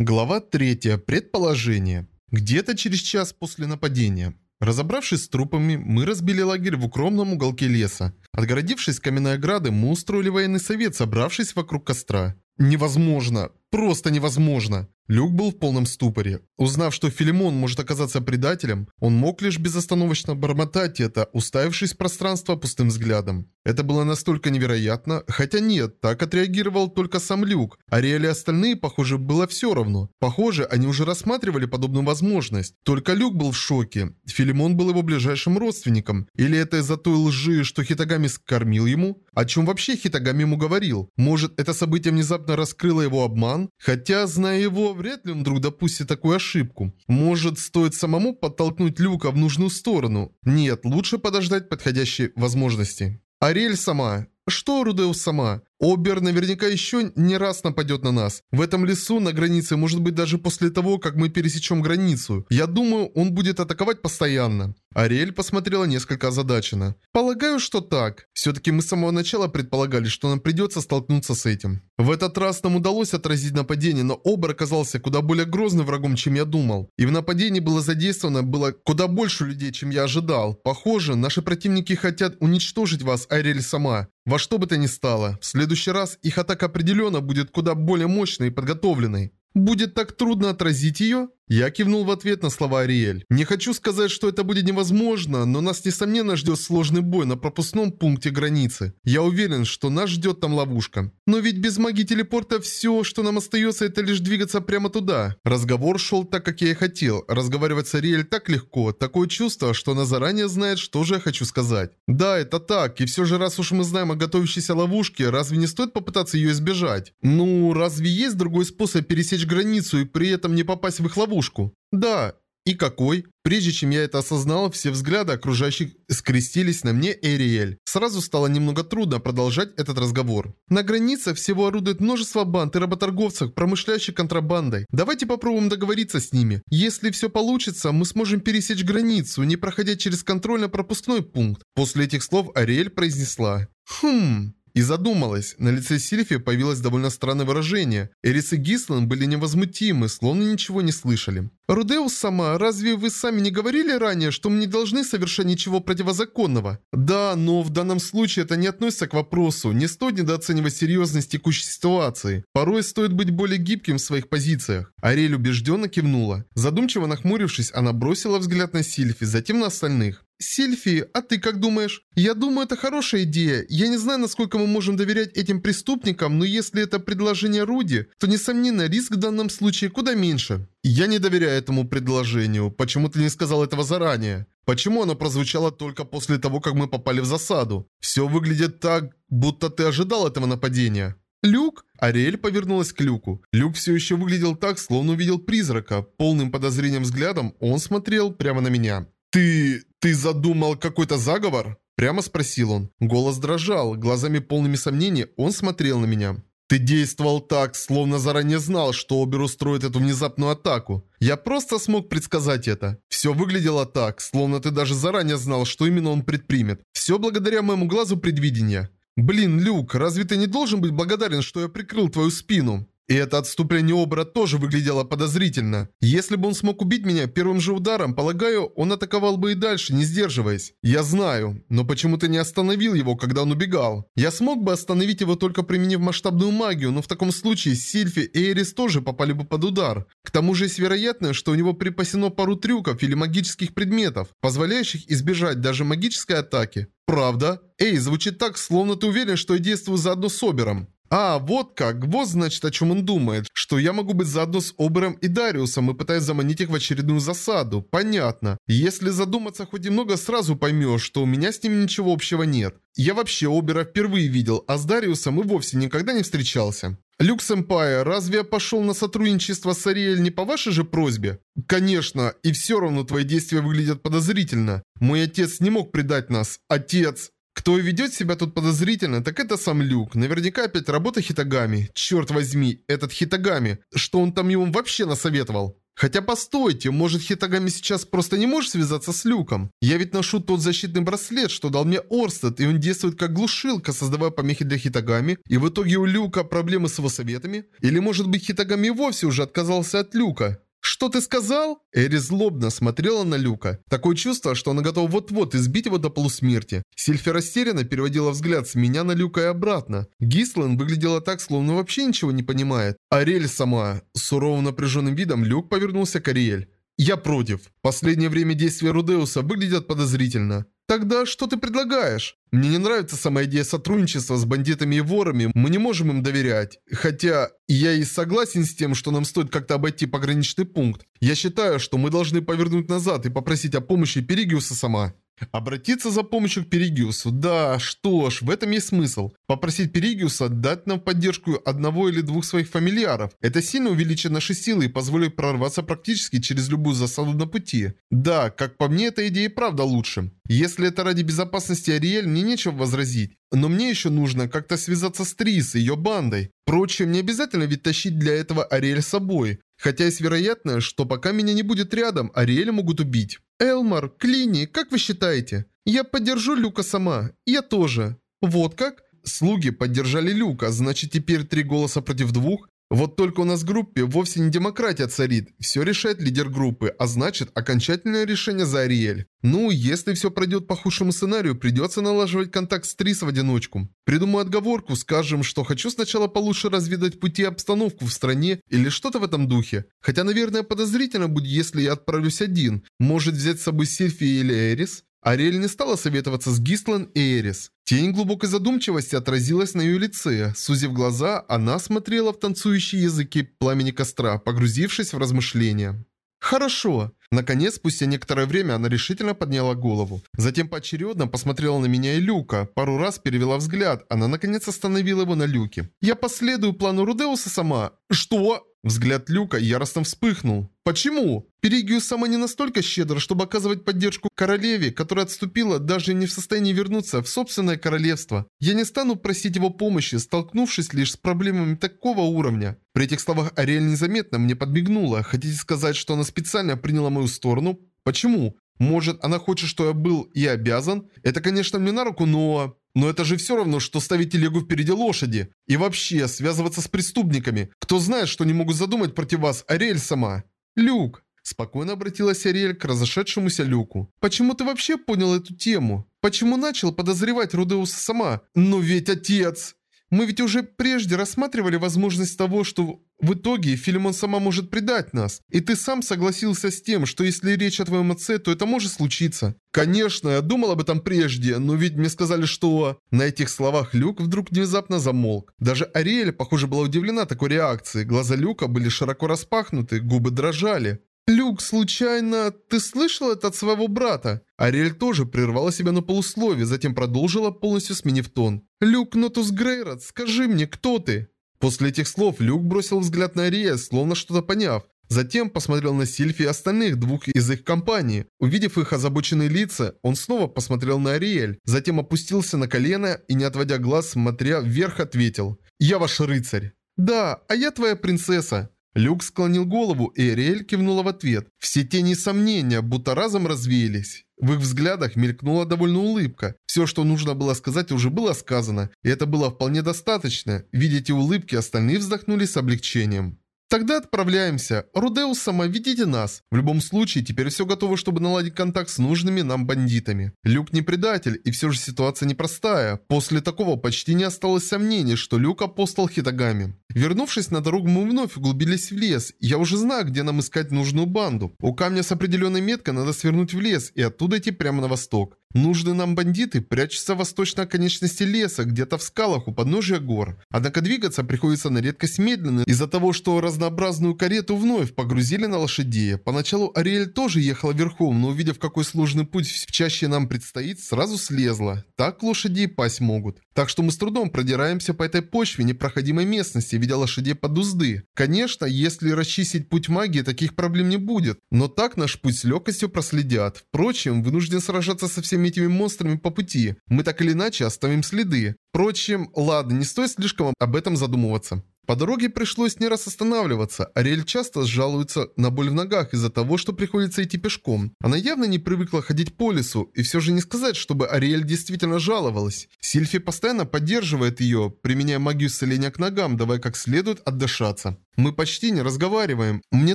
Глава 3. Предположение. Где-то через час после нападения. Разобравшись с трупами, мы разбили лагерь в укромном уголке леса. Отгородившись каменной оградой, мы устроили военный совет, собравшись вокруг костра. Невозможно. Просто невозможно. Люк был в полном ступоре. Узнав, что Филимон может оказаться предателем, он мог лишь безостановочно бормотать это, уставившись в пространство пустым взглядом. Это было настолько невероятно, хотя нет, так отреагировал только сам Люк, а Риэль и остальные, похоже, было все равно. Похоже, они уже рассматривали подобную возможность. Только Люк был в шоке. Филимон был его ближайшим родственником. Или это из-за той лжи, что Хитагами скормил ему? О чем вообще Хитагами ему говорил? Может, это событие внезапно раскрыло его обман? Хотя, зная его, вряд ли он вдруг допустит такую ошибку. Может, стоит самому подтолкнуть Люка в нужную сторону? Нет, лучше подождать подходящей возможности. Ариэль сама. Что Рудеус сама? Обер наверняка еще не раз нападет на нас. В этом лесу, на границе, может быть даже после того, как мы пересечем границу. Я думаю, он будет атаковать постоянно. Ариэль посмотрела несколько озадаченно. Полагаю, что так. Все-таки мы с самого начала предполагали, что нам придется столкнуться с этим. В этот раз нам удалось отразить нападение, но Обер оказался куда более грозным врагом, чем я думал. И в нападении было задействовано было куда больше людей, чем я ожидал. Похоже, наши противники хотят уничтожить вас, Ариэль сама. Во что бы то ни стало. В следующий раз их атака определенно будет куда более мощной и подготовленной. Будет так трудно отразить ее? Я кивнул в ответ на слова Ариэль. Не хочу сказать, что это будет невозможно, но нас несомненно ждет сложный бой на пропускном пункте границы. Я уверен, что нас ждет там ловушка. Но ведь без магии телепорта все, что нам остается, это лишь двигаться прямо туда. Разговор шел так, как я и хотел. Разговаривать с Ариэль так легко. Такое чувство, что она заранее знает, что же я хочу сказать. Да, это так. И все же, раз уж мы знаем о готовящейся ловушке, разве не стоит попытаться ее избежать? Ну, разве есть другой способ пересечь границу и при этом не попасть в их ловушку? Ловушку. Да, и какой? Прежде чем я это осознал, все взгляды окружающих скрестились на мне Эриэль. Сразу стало немного трудно продолжать этот разговор. На границе всего орудует множество банд и работорговцев, промышляющих контрабандой. Давайте попробуем договориться с ними. Если все получится, мы сможем пересечь границу, не проходя через контрольно-пропускной пункт. После этих слов Ариэль произнесла «Хм...» и задумалась. На лице Сильфи появилось довольно странное выражение. Эрис и Гислан были невозмутимы, словно ничего не слышали. «Рудеус сама, разве вы сами не говорили ранее, что мы не должны совершать ничего противозаконного?» «Да, но в данном случае это не относится к вопросу. Не стоит недооценивать серьезность текущей ситуации. Порой стоит быть более гибким в своих позициях». Ариэль убежденно кивнула. Задумчиво нахмурившись, она бросила взгляд на Сильфи, затем на остальных. Сильфи, а ты как думаешь? Я думаю, это хорошая идея. Я не знаю, насколько мы можем доверять этим преступникам, но если это предложение Руди, то, несомненно, риск в данном случае куда меньше. Я не доверяю этому предложению. Почему ты не сказал этого заранее? Почему оно прозвучало только после того, как мы попали в засаду? Все выглядит так, будто ты ожидал этого нападения. Люк? Ариэль повернулась к Люку. Люк все еще выглядел так, словно увидел призрака. Полным подозрением взглядом он смотрел прямо на меня. «Ты... ты задумал какой-то заговор?» Прямо спросил он. Голос дрожал, глазами полными сомнений он смотрел на меня. «Ты действовал так, словно заранее знал, что Обер устроит эту внезапную атаку. Я просто смог предсказать это. Все выглядело так, словно ты даже заранее знал, что именно он предпримет. Все благодаря моему глазу предвидения. Блин, Люк, разве ты не должен быть благодарен, что я прикрыл твою спину?» И это отступление Обра тоже выглядело подозрительно. Если бы он смог убить меня первым же ударом, полагаю, он атаковал бы и дальше, не сдерживаясь. Я знаю, но почему ты не остановил его, когда он убегал? Я смог бы остановить его только применив масштабную магию, но в таком случае Сильфи и Эрис тоже попали бы под удар. К тому же есть вероятность, что у него припасено пару трюков или магических предметов, позволяющих избежать даже магической атаки. Правда? Эй, звучит так, словно ты уверен, что я действую заодно с Обером. А, вот как. Вот значит, о чем он думает. Что я могу быть заодно с Обером и Дариусом и пытаюсь заманить их в очередную засаду. Понятно. Если задуматься хоть немного, сразу поймешь, что у меня с ним ничего общего нет. Я вообще Обера впервые видел, а с Дариусом и вовсе никогда не встречался. Люк Сэмпай, разве я пошел на сотрудничество с Ариэль не по вашей же просьбе? Конечно, и все равно твои действия выглядят подозрительно. Мой отец не мог предать нас. Отец... Кто ведет себя тут подозрительно, так это сам Люк. Наверняка опять работа Хитагами. Черт возьми, этот Хитагами. Что он там ему вообще насоветовал? Хотя постойте, может Хитагами сейчас просто не может связаться с Люком? Я ведь ношу тот защитный браслет, что дал мне Орстед, и он действует как глушилка, создавая помехи для Хитагами, и в итоге у Люка проблемы с его советами? Или может быть Хитагами вовсе уже отказался от Люка? «Что ты сказал?» Эри злобно смотрела на Люка. Такое чувство, что она готова вот-вот избить его до полусмерти. Сильфи растерянно переводила взгляд с меня на Люка и обратно. Гислен выглядела так, словно вообще ничего не понимает. Ариэль сама. Суровым напряженным видом Люк повернулся к Ариэль. «Я против. Последнее время действия Рудеуса выглядят подозрительно. Тогда что ты предлагаешь? Мне не нравится сама идея сотрудничества с бандитами и ворами, мы не можем им доверять. Хотя я и согласен с тем, что нам стоит как-то обойти пограничный пункт. Я считаю, что мы должны повернуть назад и попросить о помощи Перигиуса сама. Обратиться за помощью к Перигиусу. Да, что ж, в этом есть смысл. Попросить Перигиуса дать нам поддержку одного или двух своих фамильяров. Это сильно увеличит наши силы и позволит прорваться практически через любую засаду на пути. Да, как по мне, эта идея правда лучше. Если это ради безопасности Ариэль, мне нечего возразить. Но мне еще нужно как-то связаться с Трис и ее бандой. Впрочем, не обязательно ведь тащить для этого Ариэль с собой. Хотя есть вероятность, что пока меня не будет рядом, Ариэль могут убить. Элмар, Клини, как вы считаете? Я поддержу Люка сама. Я тоже. Вот как? Слуги поддержали Люка, значит теперь три голоса против двух? Вот только у нас в группе вовсе не демократия царит. Все решает лидер группы, а значит окончательное решение за Ариэль. Ну, если все пройдет по худшему сценарию, придется налаживать контакт с Трис в одиночку. Придумаю отговорку, скажем, что хочу сначала получше разведать пути и обстановку в стране или что-то в этом духе. Хотя, наверное, подозрительно будет, если я отправлюсь один. Может взять с собой Сильфи или Эрис? Ариэль не стала советоваться с Гислан и Эрис. Тень глубокой задумчивости отразилась на ее лице. Сузив глаза, она смотрела в танцующие языки пламени костра, погрузившись в размышления. «Хорошо». Наконец, спустя некоторое время, она решительно подняла голову. Затем поочередно посмотрела на меня и Люка. Пару раз перевела взгляд. Она наконец остановила его на Люке. «Я последую плану Рудеуса сама». «Что?» Взгляд Люка яростно вспыхнул. Почему? Перигиус сама не настолько щедра, чтобы оказывать поддержку королеве, которая отступила, даже не в состоянии вернуться в собственное королевство. Я не стану просить его помощи, столкнувшись лишь с проблемами такого уровня. При этих словах Ариэль незаметно мне подмигнула. Хотите сказать, что она специально приняла мою сторону? Почему? Может, она хочет, что я был и обязан? Это, конечно, мне на руку, но... Но это же все равно, что ставить телегу впереди лошади. И вообще, связываться с преступниками. Кто знает, что не могут задумать против вас Ариэль сама. Люк. Спокойно обратилась Ариэль к разошедшемуся Люку. «Почему ты вообще понял эту тему? Почему начал подозревать Рудеуса сама? Но ведь отец!» Мы ведь уже прежде рассматривали возможность того, что в итоге Филимон сама может предать нас. И ты сам согласился с тем, что если речь о твоем отце, то это может случиться. Конечно, я думал об этом прежде, но ведь мне сказали, что... На этих словах Люк вдруг внезапно замолк. Даже Ариэль, похоже, была удивлена такой реакцией. Глаза Люка были широко распахнуты, губы дрожали. «Люк, случайно, ты слышал это от своего брата?» Ариэль тоже прервала себя на полусловие, затем продолжила, полностью сменив тон. «Люк Нотус Грейрот, скажи мне, кто ты?» После этих слов Люк бросил взгляд на Ариэль, словно что-то поняв. Затем посмотрел на Сильфи и остальных двух из их компании. Увидев их озабоченные лица, он снова посмотрел на Ариэль, затем опустился на колено и, не отводя глаз, смотря вверх, ответил «Я ваш рыцарь». «Да, а я твоя принцесса». Люк склонил голову, и Эриэль кивнула в ответ. Все тени сомнения будто разом развеялись. В их взглядах мелькнула довольно улыбка. Все, что нужно было сказать, уже было сказано, и это было вполне достаточно. Видя эти улыбки, остальные вздохнули с облегчением. Тогда отправляемся. Рудеус сама, ведите нас. В любом случае, теперь все готово, чтобы наладить контакт с нужными нам бандитами. Люк не предатель, и все же ситуация непростая. После такого почти не осталось сомнений, что Люк апостол Хитагами. Вернувшись на дорогу, мы вновь углубились в лес. Я уже знаю, где нам искать нужную банду. У камня с определенной меткой надо свернуть в лес и оттуда идти прямо на восток. Нужные нам бандиты прячутся в восточной оконечности леса, где-то в скалах у подножия гор. Однако двигаться приходится на редкость медленно из-за того, что разнообразную карету вновь погрузили на лошадей. Поначалу Ариэль тоже ехала верхом, но увидев, какой сложный путь в чаще нам предстоит, сразу слезла. Так лошади пасть могут. Так что мы с трудом продираемся по этой почве непроходимой местности, ведя лошадей под узды. Конечно, если расчистить путь магии, таких проблем не будет. Но так наш путь с легкостью проследят. Впрочем, вынужден сражаться со всеми этими монстрами по пути. Мы так или иначе оставим следы. Впрочем, ладно, не стоит слишком об этом задумываться. По дороге пришлось не раз останавливаться. Ариэль часто жалуется на боль в ногах из-за того, что приходится идти пешком. Она явно не привыкла ходить по лесу, и все же не сказать, чтобы Ариэль действительно жаловалась. Сильфи постоянно поддерживает ее, применяя магию исцеления к ногам, давая как следует отдышаться. Мы почти не разговариваем. Мне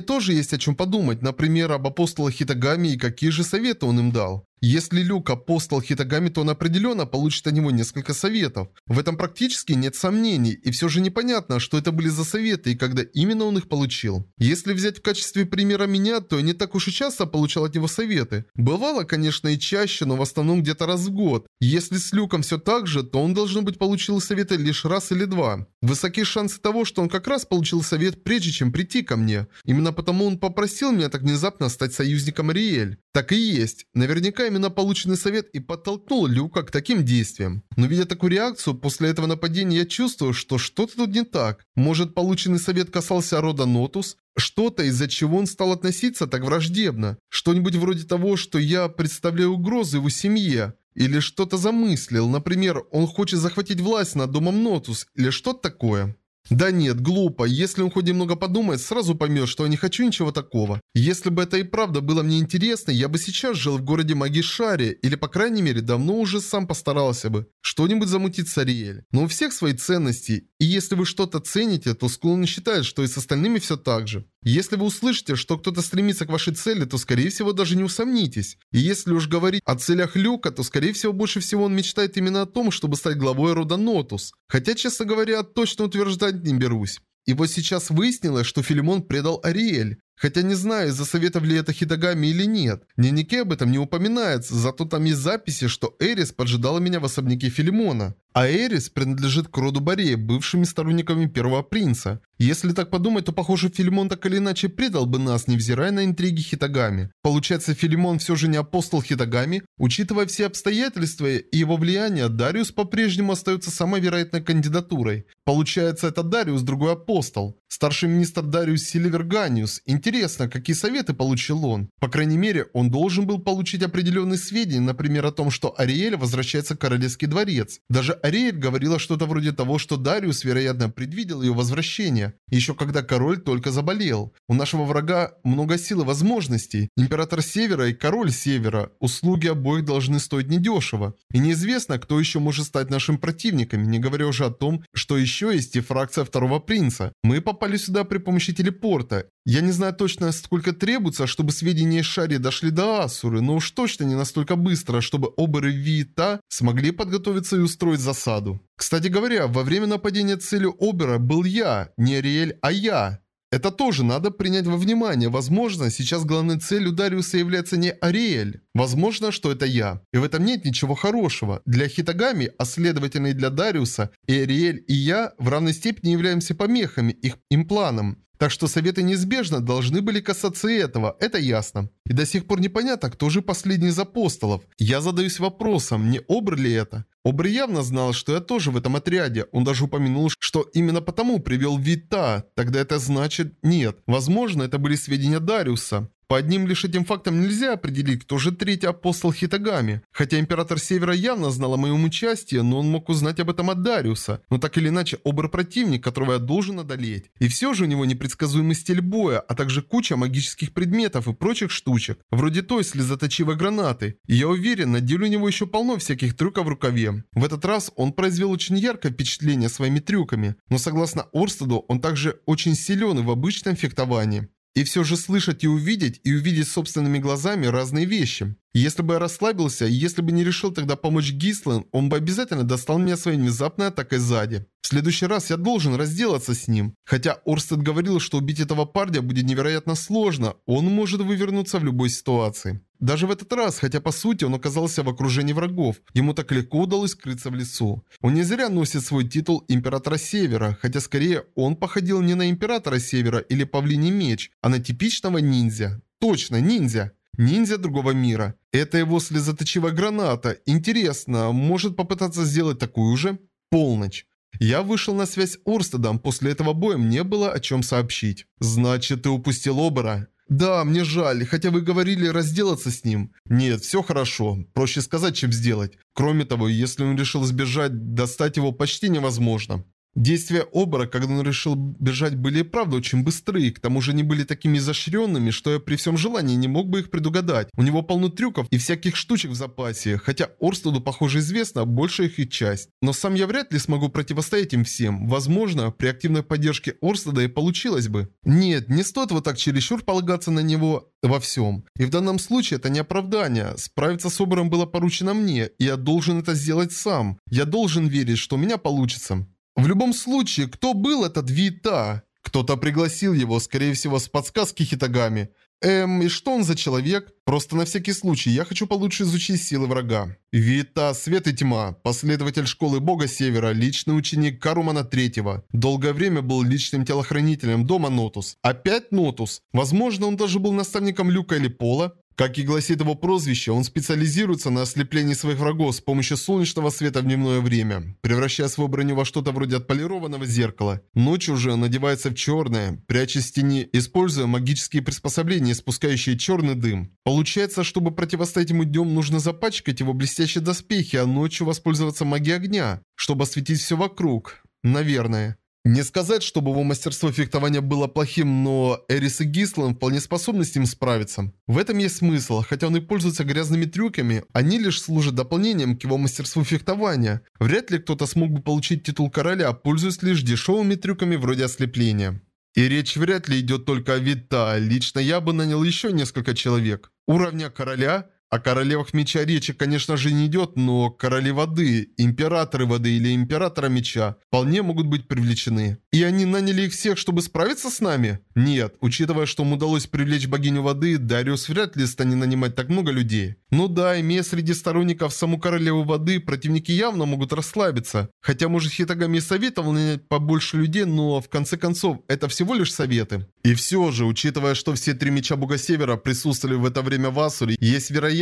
тоже есть о чем подумать, например, об апостолах Хитагами и какие же советы он им дал. Если Люк апостол Хитагами, то он определенно получит от него несколько советов. В этом практически нет сомнений, и все же непонятно, что это были за советы и когда именно он их получил. Если взять в качестве примера меня, то я не так уж и часто получал от него советы. Бывало, конечно, и чаще, но в основном где-то раз в год. Если с Люком все так же, то он, должно быть, получил советы лишь раз или два. Высокие шансы того, что он как раз получил совет прежде, чем прийти ко мне. Именно потому он попросил меня так внезапно стать союзником Ариэль. Так и есть. Наверняка именно полученный совет и подтолкнул Люка к таким действиям. Но видя такую реакцию, после этого нападения я чувствую, что что-то тут не так. Может, полученный совет касался рода Нотус? Что-то, из-за чего он стал относиться так враждебно. Что-нибудь вроде того, что я представляю угрозу его семье. Или что-то замыслил, например, он хочет захватить власть над домом Нотус, или что-то такое. Да нет, глупо. Если он хоть немного подумает, сразу поймет, что я не хочу ничего такого. Если бы это и правда было мне интересно, я бы сейчас жил в городе Магишаре, или по крайней мере давно уже сам постарался бы. Что-нибудь замутить с Ариэль. Но у всех свои ценности, и если вы что-то цените, то склонны считать, что и с остальными все так же. Если вы услышите, что кто-то стремится к вашей цели, то скорее всего даже не усомнитесь. И если уж говорить о целях Люка, то скорее всего больше всего он мечтает именно о том, чтобы стать главой рода Нотус. Хотя, честно говоря, точно утверждать не берусь. И вот сейчас выяснилось, что Филимон предал Ариэль. Хотя не знаю, из-за советов ли это Хидагами или нет. В об этом не упоминается, зато там есть записи, что Эрис поджидала меня в особняке Филимона. А Эрис принадлежит к роду Борея, бывшими сторонниками первого принца. Если так подумать, то похоже Филимон так или иначе предал бы нас, невзирая на интриги Хитагами. Получается, Филимон все же не апостол Хитагами? Учитывая все обстоятельства и его влияние, Дариус по-прежнему остается самой вероятной кандидатурой. Получается, это Дариус другой апостол. Старший министр Дариус Сильверганиус. Интересно, какие советы получил он? По крайней мере, он должен был получить определенные сведения, например, о том, что Ариэль возвращается в Королевский дворец. Даже Ариэль говорила что-то вроде того, что Дариус, вероятно, предвидел ее возвращение, еще когда король только заболел. У нашего врага много сил и возможностей. Император Севера и король Севера. Услуги обоих должны стоить недешево. И неизвестно, кто еще может стать нашим противниками, не говоря уже о том, что еще есть и фракция второго принца. Мы попали сюда при помощи телепорта. Я не знаю точно, сколько требуется, чтобы сведения Шари дошли до Асуры, но уж точно не настолько быстро, чтобы Обер и Вита смогли подготовиться и устроить засаду. Кстати говоря, во время нападения целью Обера был я, не Ариэль, а я. Это тоже надо принять во внимание. Возможно, сейчас главной целью Дариуса является не Ариэль. Возможно, что это я. И в этом нет ничего хорошего. Для Хитагами, а следовательно и для Дариуса, и Ариэль, и я в равной степени являемся помехами их им планам. Так что советы неизбежно должны были касаться этого, это ясно. И до сих пор непонятно, кто же последний из апостолов. Я задаюсь вопросом, не Обр ли это? Обр явно знал, что я тоже в этом отряде. Он даже упомянул, что именно потому привел Вита. Тогда это значит нет. Возможно, это были сведения Дариуса. По одним лишь этим фактам нельзя определить, кто же третий апостол Хитагами. Хотя Император Севера явно знал о моем участии, но он мог узнать об этом от Дариуса. Но так или иначе, обр противник, которого я должен одолеть. И все же у него непредсказуемый стиль боя, а также куча магических предметов и прочих штучек. Вроде той слезоточивой гранаты. И я уверен, на деле у него еще полно всяких трюков в рукаве. В этот раз он произвел очень яркое впечатление своими трюками. Но согласно Орстеду, он также очень силен и в обычном фехтовании. И все же слышать и увидеть, и увидеть собственными глазами разные вещи. Если бы я расслабился, если бы не решил тогда помочь Гислен, он бы обязательно достал меня своей внезапной атакой сзади. В следующий раз я должен разделаться с ним. Хотя Орстед говорил, что убить этого парня будет невероятно сложно, он может вывернуться в любой ситуации. Даже в этот раз, хотя по сути он оказался в окружении врагов, ему так легко удалось скрыться в лесу. Он не зря носит свой титул Императора Севера, хотя скорее он походил не на Императора Севера или Павлиний Меч, а на типичного ниндзя. Точно, ниндзя. Ниндзя другого мира. Это его слезоточивая граната. Интересно, может попытаться сделать такую же? Полночь. Я вышел на связь Орстедом, после этого боя мне было о чем сообщить. Значит, ты упустил Обера? «Да, мне жаль, хотя вы говорили разделаться с ним». «Нет, все хорошо. Проще сказать, чем сделать. Кроме того, если он решил сбежать, достать его почти невозможно». Действия Обора, когда он решил бежать, были и правда очень быстрые, к тому же они были такими изощренными, что я при всем желании не мог бы их предугадать. У него полно трюков и всяких штучек в запасе, хотя Орстеду, похоже, известна большая их часть. Но сам я вряд ли смогу противостоять им всем. Возможно, при активной поддержке Орстеда и получилось бы. Нет, не стоит вот так чересчур полагаться на него во всем. И в данном случае это не оправдание. Справиться с Обором было поручено мне, и я должен это сделать сам. Я должен верить, что у меня получится. В любом случае, кто был этот Вита? Кто-то пригласил его, скорее всего, с подсказки Хитагами. Эм, и что он за человек? Просто на всякий случай, я хочу получше изучить силы врага. Вита, Свет и Тьма, последователь школы Бога Севера, личный ученик Карумана Третьего. Долгое время был личным телохранителем дома Нотус. Опять Нотус? Возможно, он даже был наставником Люка или Пола? Как и гласит его прозвище, он специализируется на ослеплении своих врагов с помощью солнечного света в дневное время, превращая свою броню во что-то вроде отполированного зеркала. Ночью же надевается в черное, прячась в тени, используя магические приспособления, спускающие черный дым. Получается, чтобы противостоять ему днем, нужно запачкать его блестящие доспехи, а ночью воспользоваться магией огня, чтобы осветить все вокруг. Наверное. Не сказать, чтобы его мастерство фехтования было плохим, но Эрис и Гислан вполне способны с ним справиться. В этом есть смысл, хотя он и пользуется грязными трюками, они лишь служат дополнением к его мастерству фехтования. Вряд ли кто-то смог бы получить титул короля, пользуясь лишь дешевыми трюками вроде ослепления. И речь вряд ли идет только о Вита, лично я бы нанял еще несколько человек. Уровня короля – о королевах меча речи, конечно же, не идет, но короли воды, императоры воды или императора меча вполне могут быть привлечены. И они наняли их всех, чтобы справиться с нами? Нет, учитывая, что им удалось привлечь богиню воды, Дариус вряд ли станет нанимать так много людей. Ну да, имея среди сторонников саму королеву воды, противники явно могут расслабиться. Хотя, может, Хитагами советовал нанять побольше людей, но в конце концов, это всего лишь советы. И все же, учитывая, что все три меча Бога Севера присутствовали в это время в Асуре, есть вероятность,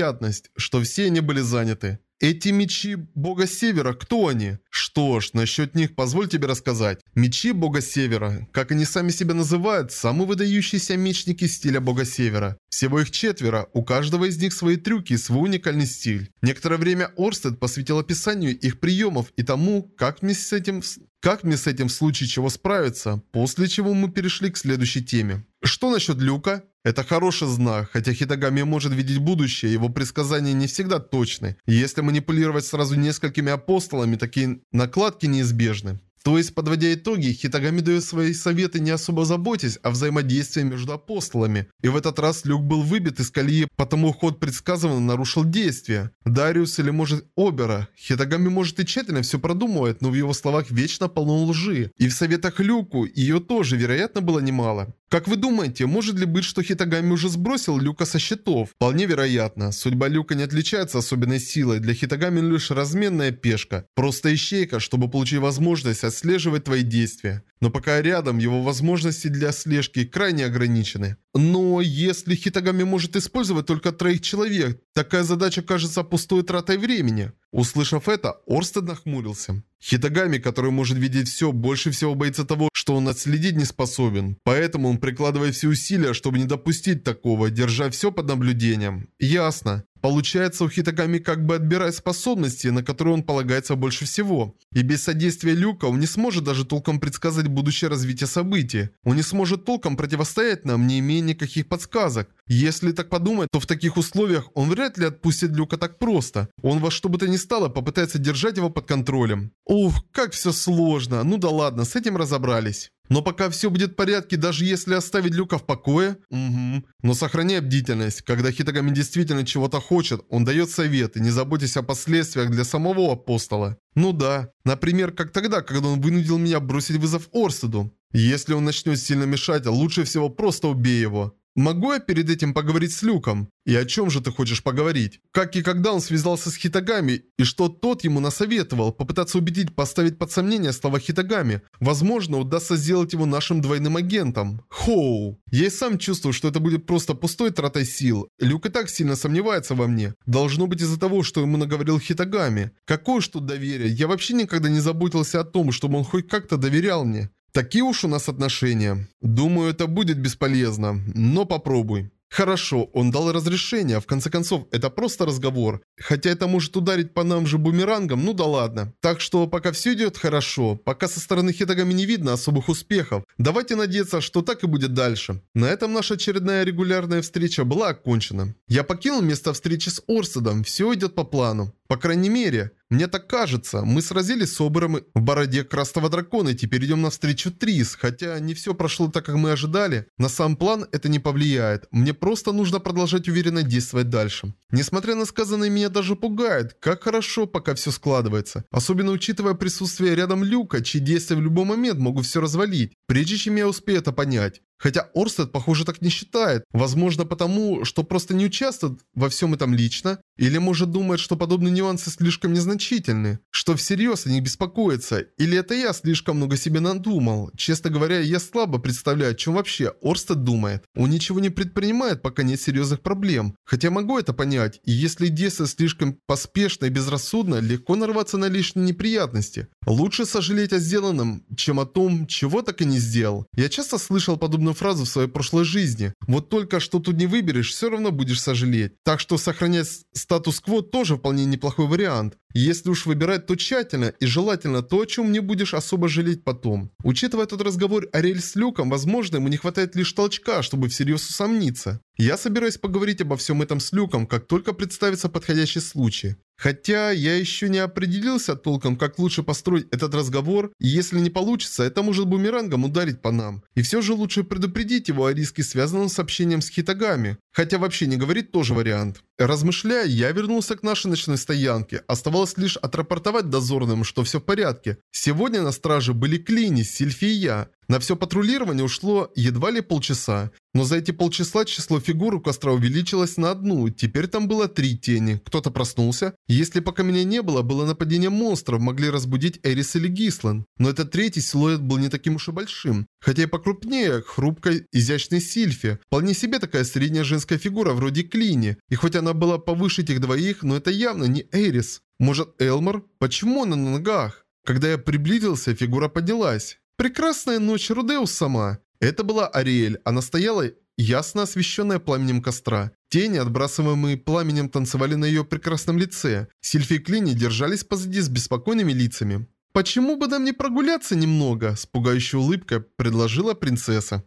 что все они были заняты. Эти мечи бога Севера, кто они? Что ж, насчет них позволь тебе рассказать. Мечи бога Севера, как они сами себя называют, самые выдающиеся мечники стиля бога Севера. Всего их четверо, у каждого из них свои трюки и свой уникальный стиль. Некоторое время Орстед посвятил описанию их приемов и тому, как мне с этим как мне с этим в случае чего справиться? После чего мы перешли к следующей теме. Что насчет Люка? Это хороший знак, хотя Хитагами может видеть будущее, его предсказания не всегда точны. Если манипулировать сразу несколькими апостолами, такие накладки неизбежны. То есть, подводя итоги, Хитагами дает свои советы не особо заботясь о взаимодействии между апостолами. И в этот раз Люк был выбит из колеи, потому ход предсказанного нарушил действие. Дариус или может Обера. Хитагами может и тщательно все продумывает, но в его словах вечно полно лжи. И в советах Люку ее тоже, вероятно, было немало. Как вы думаете, может ли быть, что Хитагами уже сбросил Люка со счетов? Вполне вероятно. Судьба Люка не отличается особенной силой. Для Хитагами лишь разменная пешка. Просто ищейка, чтобы получить возможность отслеживать твои действия. Но пока рядом, его возможности для слежки крайне ограничены. Но если Хитагами может использовать только троих человек, такая задача кажется пустой тратой времени. Услышав это, Орстед нахмурился. Хитагами, который может видеть все, больше всего боится того, что он отследить не способен. Поэтому он прикладывает все усилия, чтобы не допустить такого, держа все под наблюдением. Ясно. Получается, у Хитагами как бы отбирает способности, на которые он полагается больше всего. И без содействия Люка он не сможет даже толком предсказать будущее развитие событий. Он не сможет толком противостоять нам, не имея никаких подсказок. Если так подумать, то в таких условиях он вряд ли отпустит Люка так просто. Он во что бы то ни стало попытается держать его под контролем. Ух, как все сложно. Ну да ладно, с этим разобрались. Но пока все будет в порядке, даже если оставить Люка в покое. Угу. Но сохраняй бдительность. Когда Хитагами действительно чего-то хочет, он дает советы, не заботьтесь о последствиях для самого апостола. Ну да. Например, как тогда, когда он вынудил меня бросить вызов Орстеду. Если он начнет сильно мешать, лучше всего просто убей его. Могу я перед этим поговорить с Люком? И о чем же ты хочешь поговорить? Как и когда он связался с Хитагами, и что тот ему насоветовал, попытаться убедить поставить под сомнение слова Хитагами. Возможно, удастся сделать его нашим двойным агентом. Хоу. Я и сам чувствую, что это будет просто пустой тратой сил. Люк и так сильно сомневается во мне. Должно быть из-за того, что ему наговорил Хитагами. Какое тут доверие? Я вообще никогда не заботился о том, чтобы он хоть как-то доверял мне. Такие уж у нас отношения. Думаю, это будет бесполезно, но попробуй. Хорошо, он дал разрешение, в конце концов, это просто разговор. Хотя это может ударить по нам же бумерангом, ну да ладно. Так что пока все идет хорошо, пока со стороны Хитагами не видно особых успехов, давайте надеяться, что так и будет дальше. На этом наша очередная регулярная встреча была окончена. Я покинул место встречи с Орседом, все идет по плану. По крайней мере, мне так кажется, мы сразились с Обером в бороде Красного Дракона и теперь идем навстречу Трис, хотя не все прошло так, как мы ожидали. На сам план это не повлияет, мне просто нужно продолжать уверенно действовать дальше. Несмотря на сказанное, меня даже пугает, как хорошо пока все складывается. Особенно учитывая присутствие рядом Люка, чьи действия в любой момент могут все развалить, прежде чем я успею это понять. Хотя Орстед, похоже, так не считает. Возможно, потому, что просто не участвует во всем этом лично. Или может думает, что подобные нюансы слишком незначительны. Что всерьез о них беспокоится. Или это я слишком много себе надумал. Честно говоря, я слабо представляю, о чем вообще Орстед думает. Он ничего не предпринимает, пока нет серьезных проблем. Хотя могу это понять. И если действие слишком поспешно и безрассудно, легко нарваться на лишние неприятности. Лучше сожалеть о сделанном, чем о том, чего так и не сделал. Я часто слышал подобные подобную фразу в своей прошлой жизни. Вот только что тут не выберешь, все равно будешь сожалеть. Так что сохранять статус-кво тоже вполне неплохой вариант. Если уж выбирать, то тщательно и желательно то, о чем не будешь особо жалеть потом. Учитывая тот разговор Ариэль с Люком, возможно, ему не хватает лишь толчка, чтобы всерьез усомниться. Я собираюсь поговорить обо всем этом с Люком, как только представится подходящий случай. Хотя я еще не определился толком, как лучше построить этот разговор, и если не получится, это может бумерангом ударить по нам. И все же лучше предупредить его о риске, связанном с общением с Хитагами. Хотя вообще не говорить тоже вариант. Размышляя, я вернулся к нашей ночной стоянке. Оставалось лишь отрапортовать дозорным, что все в порядке. Сегодня на страже были Клини, Сильфи и я. На все патрулирование ушло едва ли полчаса. Но за эти полчаса число фигур у костра увеличилось на одну. Теперь там было три тени. Кто-то проснулся. Если пока меня не было, было нападение монстров, могли разбудить Эрис или Гислан. Но этот третий силуэт был не таким уж и большим. Хотя и покрупнее, хрупкой, изящной Сильфи. Вполне себе такая средняя женская фигура вроде Клини. И хоть она была повыше этих двоих, но это явно не Эрис. Может Элмор? Почему она на ногах? Когда я приблизился, фигура поднялась. Прекрасная ночь, Рудеус сама. Это была Ариэль. Она стояла, ясно освещенная пламенем костра. Тени, отбрасываемые пламенем, танцевали на ее прекрасном лице. Сильфи и Клини держались позади с беспокойными лицами. «Почему бы нам не прогуляться немного?» С пугающей улыбкой предложила принцесса.